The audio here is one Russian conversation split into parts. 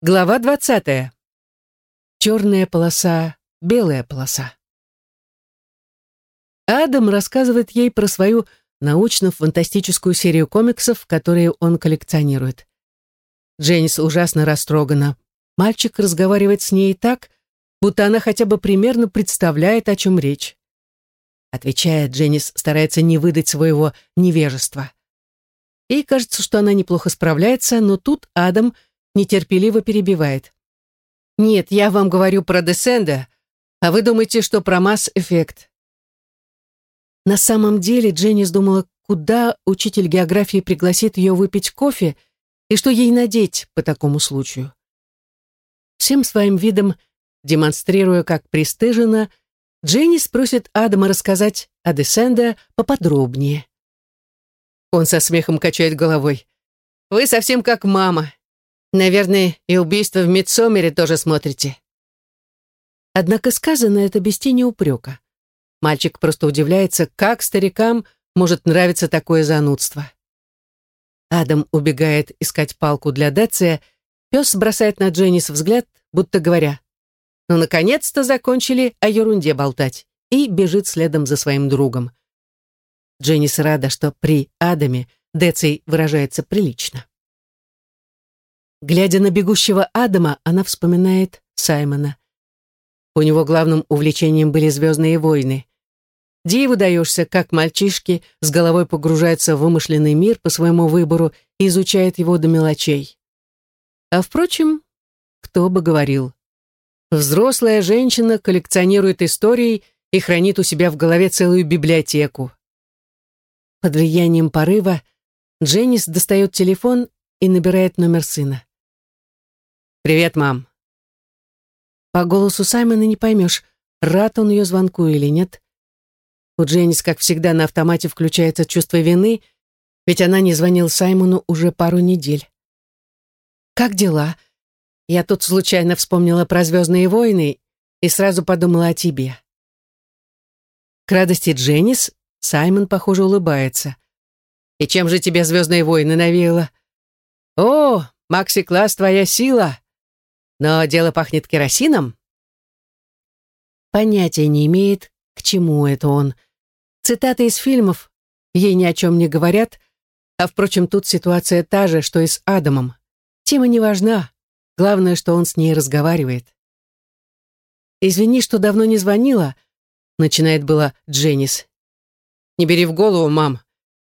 Глава 20. Черная полоса, белая полоса. Адам рассказывает ей про свою научно-фантастическую серию комиксов, которые он коллекционирует. Дженнис ужасно растрогана. Мальчик разговаривает с ней так, будто она хотя бы примерно представляет, о чем речь. Отвечая, Дженнис старается не выдать своего невежества. Ей кажется, что она неплохо справляется, но тут Адам – нетерпеливо перебивает. «Нет, я вам говорю про Десенда, а вы думаете, что про масс-эффект». На самом деле Дженнис думала, куда учитель географии пригласит ее выпить кофе и что ей надеть по такому случаю. Всем своим видом, демонстрируя, как пристыжена, Дженнис просит Адама рассказать о Десенда поподробнее. Он со смехом качает головой. «Вы совсем как мама. Наверное, и убийство в Мидсомере тоже смотрите. Однако сказано это без тени упрека. Мальчик просто удивляется, как старикам может нравиться такое занудство. Адам убегает искать палку для Деция, пес бросает на Дженнис взгляд, будто говоря, «Ну, наконец-то закончили о ерунде болтать», и бежит следом за своим другом. Дженнис рада, что при Адаме Деций выражается прилично. Глядя на бегущего Адама, она вспоминает Саймона. У него главным увлечением были «Звездные войны». Диву даешься, как мальчишки с головой погружаются в вымышленный мир по своему выбору и изучают его до мелочей. А впрочем, кто бы говорил. Взрослая женщина коллекционирует истории и хранит у себя в голове целую библиотеку. Под влиянием порыва Дженнис достает телефон и набирает номер сына. «Привет, мам». По голосу Саймона не поймешь, рад он ее звонку или нет. У Дженнис, как всегда, на автомате включается чувство вины, ведь она не звонила Саймону уже пару недель. «Как дела?» Я тут случайно вспомнила про «Звездные войны» и сразу подумала о тебе. К радости Дженнис Саймон, похоже, улыбается. «И чем же тебе «Звездные войны» навеяло?» «О, Макси-класс, твоя сила!» Но дело пахнет керосином. Понятия не имеет, к чему это он. Цитаты из фильмов ей ни о чем не говорят, а, впрочем, тут ситуация та же, что и с Адамом. Тема не важна. Главное, что он с ней разговаривает. «Извини, что давно не звонила», — начинает была Дженнис. «Не бери в голову, мам.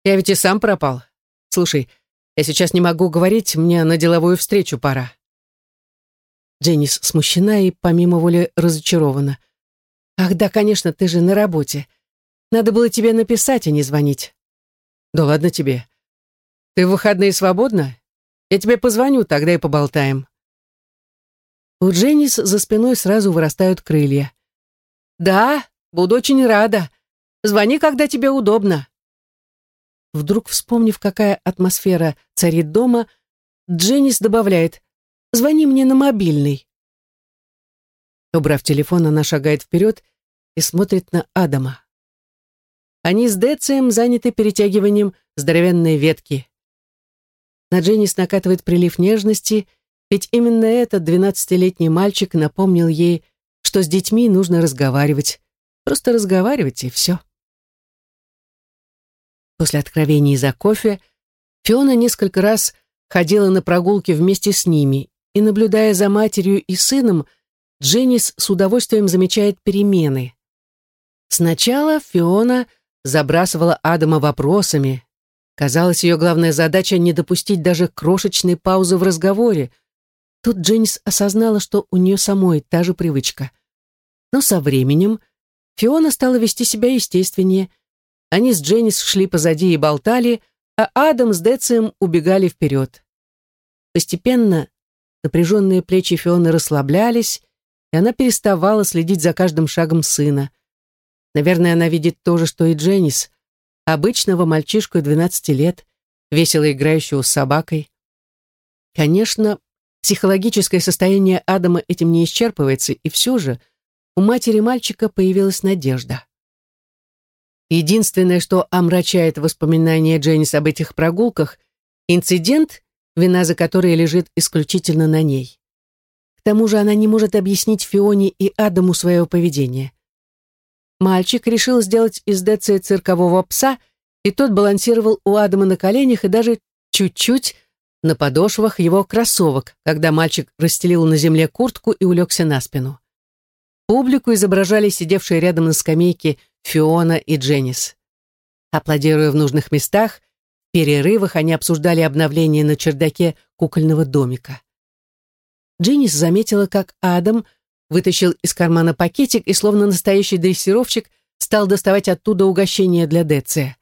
Я ведь и сам пропал. Слушай, я сейчас не могу говорить, мне на деловую встречу пора». Дженнис смущена и помимо воли разочарована. «Ах да, конечно, ты же на работе. Надо было тебе написать, а не звонить». «Да ладно тебе. Ты в выходные свободна? Я тебе позвоню, тогда и поболтаем». У Дженнис за спиной сразу вырастают крылья. «Да, буду очень рада. Звони, когда тебе удобно». Вдруг, вспомнив, какая атмосфера царит дома, Дженнис добавляет Звони мне на мобильный». Убрав телефон, она шагает вперед и смотрит на Адама. Они с Децием заняты перетягиванием здоровенной ветки. На Дженнис накатывает прилив нежности, ведь именно этот двенадцатилетний мальчик напомнил ей, что с детьми нужно разговаривать. Просто разговаривать, и все. После откровений за кофе Фиона несколько раз ходила на прогулки вместе с ними и, наблюдая за матерью и сыном, Дженнис с удовольствием замечает перемены. Сначала Фиона забрасывала Адама вопросами. Казалось, ее главная задача не допустить даже крошечной паузы в разговоре. Тут Дженнис осознала, что у нее самой та же привычка. Но со временем Фиона стала вести себя естественнее. Они с Дженнис шли позади и болтали, а Адам с Децием убегали вперед. Постепенно Напряженные плечи Фионы расслаблялись, и она переставала следить за каждым шагом сына. Наверное, она видит то же, что и Дженнис, обычного мальчишку 12 лет, весело играющего с собакой. Конечно, психологическое состояние Адама этим не исчерпывается, и все же у матери мальчика появилась надежда. Единственное, что омрачает воспоминания Дженнис об этих прогулках, инцидент, вина за которые лежит исключительно на ней. тому же она не может объяснить Фионе и Адаму свое поведение. Мальчик решил сделать из Деция циркового пса, и тот балансировал у Адама на коленях и даже чуть-чуть на подошвах его кроссовок, когда мальчик расстелил на земле куртку и улегся на спину. Публику изображали сидевшие рядом на скамейке Фиона и Дженнис. Аплодируя в нужных местах, перерывах они обсуждали обновление на чердаке кукольного домика. Дженнис заметила, как Адам вытащил из кармана пакетик и, словно настоящий дрессировщик, стал доставать оттуда угощение для Деция.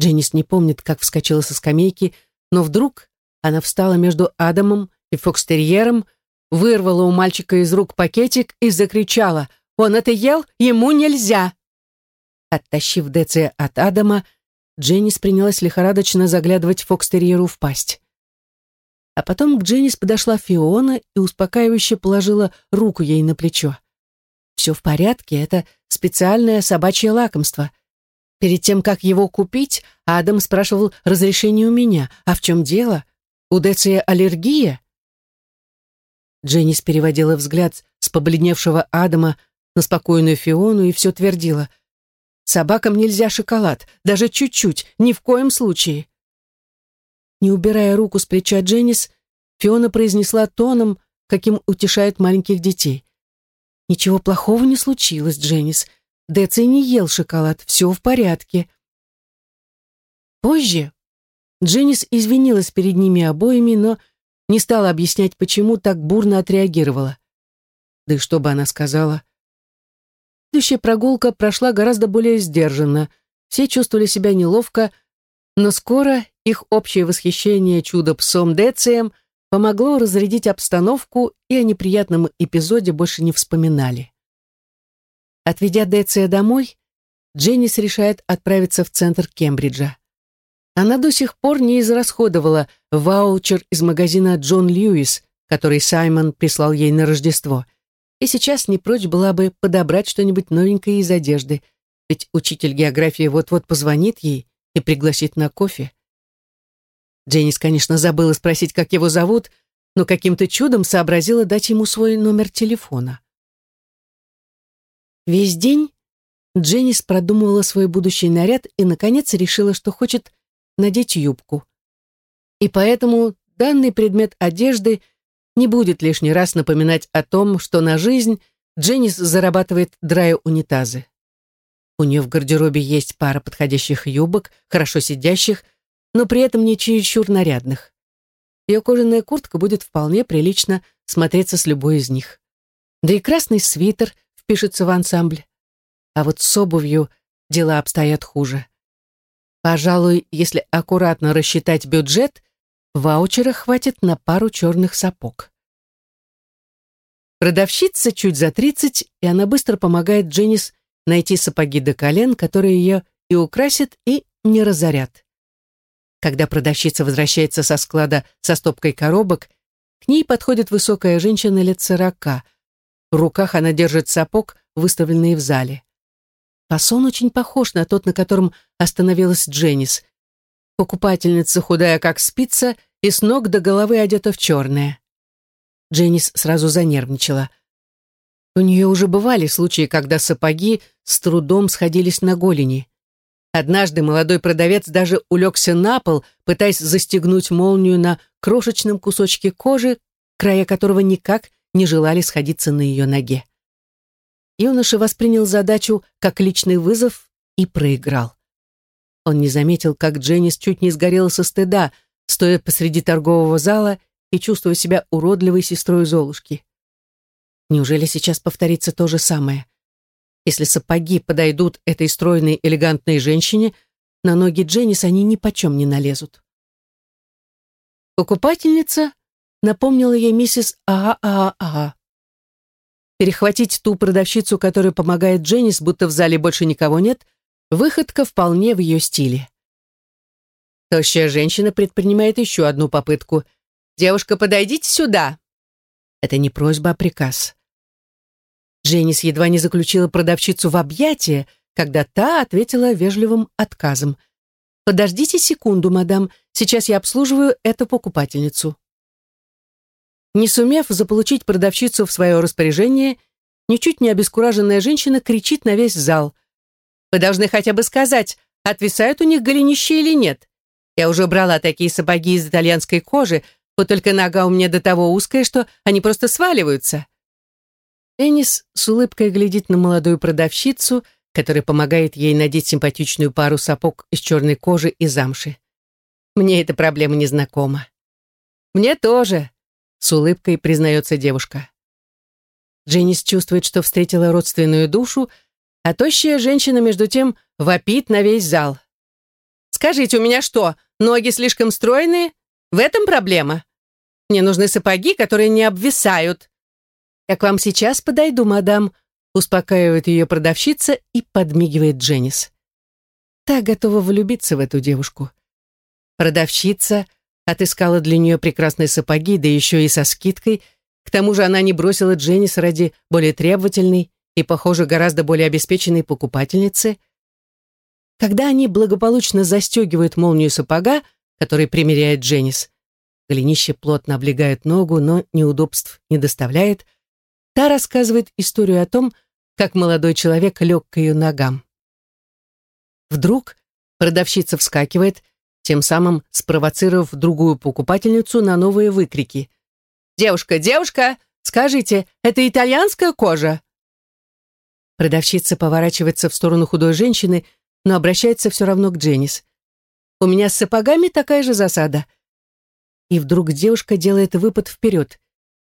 Дженнис не помнит, как вскочила со скамейки, но вдруг она встала между Адамом и Фокстерьером, вырвала у мальчика из рук пакетик и закричала «Он это ел? Ему нельзя!» Оттащив Деция от Адама, Дженнис принялась лихорадочно заглядывать Фокстерьеру в пасть. А потом к Дженнис подошла Фиона и успокаивающе положила руку ей на плечо. «Все в порядке, это специальное собачье лакомство. Перед тем, как его купить, Адам спрашивал разрешение у меня. А в чем дело? У Деция аллергия?» Дженнис переводила взгляд с побледневшего Адама на спокойную Фиону и все твердила. «Собакам нельзя шоколад, даже чуть-чуть, ни в коем случае». Не убирая руку с плеча Дженнис, Фиона произнесла тоном, каким утешают маленьких детей. «Ничего плохого не случилось, Дженнис. Деци не ел шоколад, все в порядке». Позже Дженнис извинилась перед ними обоими, но не стала объяснять, почему так бурно отреагировала. Да и что бы она сказала? Следующая прогулка прошла гораздо более сдержанно. Все чувствовали себя неловко, но скоро их общее восхищение чудо-псом Децием помогло разрядить обстановку, и о неприятном эпизоде больше не вспоминали. Отведя Деция домой, Дженнис решает отправиться в центр Кембриджа. Она до сих пор не израсходовала ваучер из магазина «Джон Льюис», который Саймон прислал ей на Рождество, и сейчас не прочь была бы подобрать что-нибудь новенькое из одежды, ведь учитель географии вот-вот позвонит ей и пригласит на кофе. Дженнис, конечно, забыла спросить, как его зовут, но каким-то чудом сообразила дать ему свой номер телефона. Весь день Дженнис продумывала свой будущий наряд и, наконец, решила, что хочет надеть юбку. И поэтому данный предмет одежды не будет лишний раз напоминать о том, что на жизнь Дженнис зарабатывает драя унитазы. У нее в гардеробе есть пара подходящих юбок, хорошо сидящих, но при этом не чересчур нарядных. Ее кожаная куртка будет вполне прилично смотреться с любой из них. Да и красный свитер впишется в ансамбль. А вот с обувью дела обстоят хуже. Пожалуй, если аккуратно рассчитать бюджет, ваучера хватит на пару черных сапог. Продавщица чуть за тридцать, и она быстро помогает Дженнис найти сапоги до колен, которые ее и украсят, и не разорят. Когда продавщица возвращается со склада со стопкой коробок, к ней подходит высокая женщина лет сорока. В руках она держит сапог, выставленный в зале. Фасон очень похож на тот, на котором остановилась Дженнис. Покупательница худая, как спица, и с ног до головы одета в черное. Дженнис сразу занервничала. У нее уже бывали случаи, когда сапоги с трудом сходились на голени. Однажды молодой продавец даже улегся на пол, пытаясь застегнуть молнию на крошечном кусочке кожи, края которого никак не желали сходиться на ее ноге. Юноша воспринял задачу как личный вызов и проиграл. Он не заметил, как Дженнис чуть не сгорела со стыда, стоя посреди торгового зала и чувствуя себя уродливой сестрой Золушки. Неужели сейчас повторится то же самое? Если сапоги подойдут этой стройной, элегантной женщине, на ноги Дженнис они ни почем не налезут. Покупательница напомнила ей миссис Аа-Аа-Аа. Перехватить ту продавщицу, которая помогает Дженнис, будто в зале больше никого нет, выходка вполне в ее стиле. Тощая женщина предпринимает еще одну попытку. «Девушка, подойдите сюда!» Это не просьба, а приказ. Дженнис едва не заключила продавщицу в объятия, когда та ответила вежливым отказом. «Подождите секунду, мадам, сейчас я обслуживаю эту покупательницу». Не сумев заполучить продавщицу в свое распоряжение, ничуть не обескураженная женщина кричит на весь зал. «Вы должны хотя бы сказать, отвисают у них голенища или нет. Я уже брала такие сапоги из итальянской кожи, вот только нога у меня до того узкая, что они просто сваливаются». Энис с улыбкой глядит на молодую продавщицу, которая помогает ей надеть симпатичную пару сапог из черной кожи и замши. Мне эта проблема не знакома. «Мне тоже», — с улыбкой признается девушка. Дженнис чувствует, что встретила родственную душу, а тощая женщина, между тем, вопит на весь зал. «Скажите, у меня что, ноги слишком стройные? В этом проблема? Мне нужны сапоги, которые не обвисают». «Я к вам сейчас подойду, мадам», успокаивает ее продавщица и подмигивает Дженнис. Та готова влюбиться в эту девушку. Продавщица отыскала для нее прекрасные сапоги, да еще и со скидкой. К тому же она не бросила Дженнис ради более требовательной и, похоже, гораздо более обеспеченной покупательницы. Когда они благополучно застегивают молнию сапога, который примеряет Дженнис, голенище плотно облегает ногу, но неудобств не доставляет, Та рассказывает историю о том, как молодой человек лег к ее ногам. Вдруг продавщица вскакивает, тем самым спровоцировав другую покупательницу на новые выкрики. «Девушка, девушка, скажите, это итальянская кожа?» Продавщица поворачивается в сторону худой женщины, но обращается все равно к Дженнис. «У меня с сапогами такая же засада». И вдруг девушка делает выпад вперед.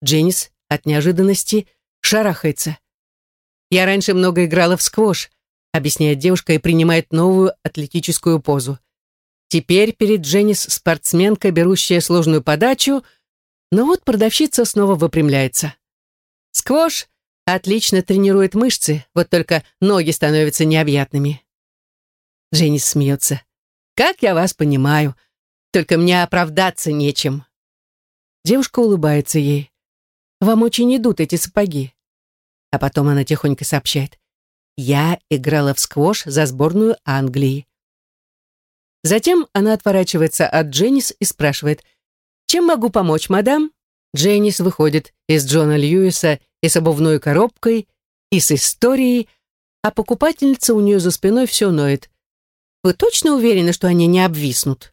Дженнис от неожиданности шарахается. «Я раньше много играла в сквош», объясняет девушка и принимает новую атлетическую позу. Теперь перед Дженнис спортсменка, берущая сложную подачу, но вот продавщица снова выпрямляется. Сквош отлично тренирует мышцы, вот только ноги становятся необъятными. Дженнис смеется. «Как я вас понимаю, только мне оправдаться нечем». Девушка улыбается ей. Вам очень идут эти сапоги». А потом она тихонько сообщает. «Я играла в сквош за сборную Англии». Затем она отворачивается от Дженнис и спрашивает, «Чем могу помочь, мадам?» Дженнис выходит из Джона Льюиса и с обувной коробкой, и с историей, а покупательница у нее за спиной все ноет. «Вы точно уверены, что они не обвиснут?»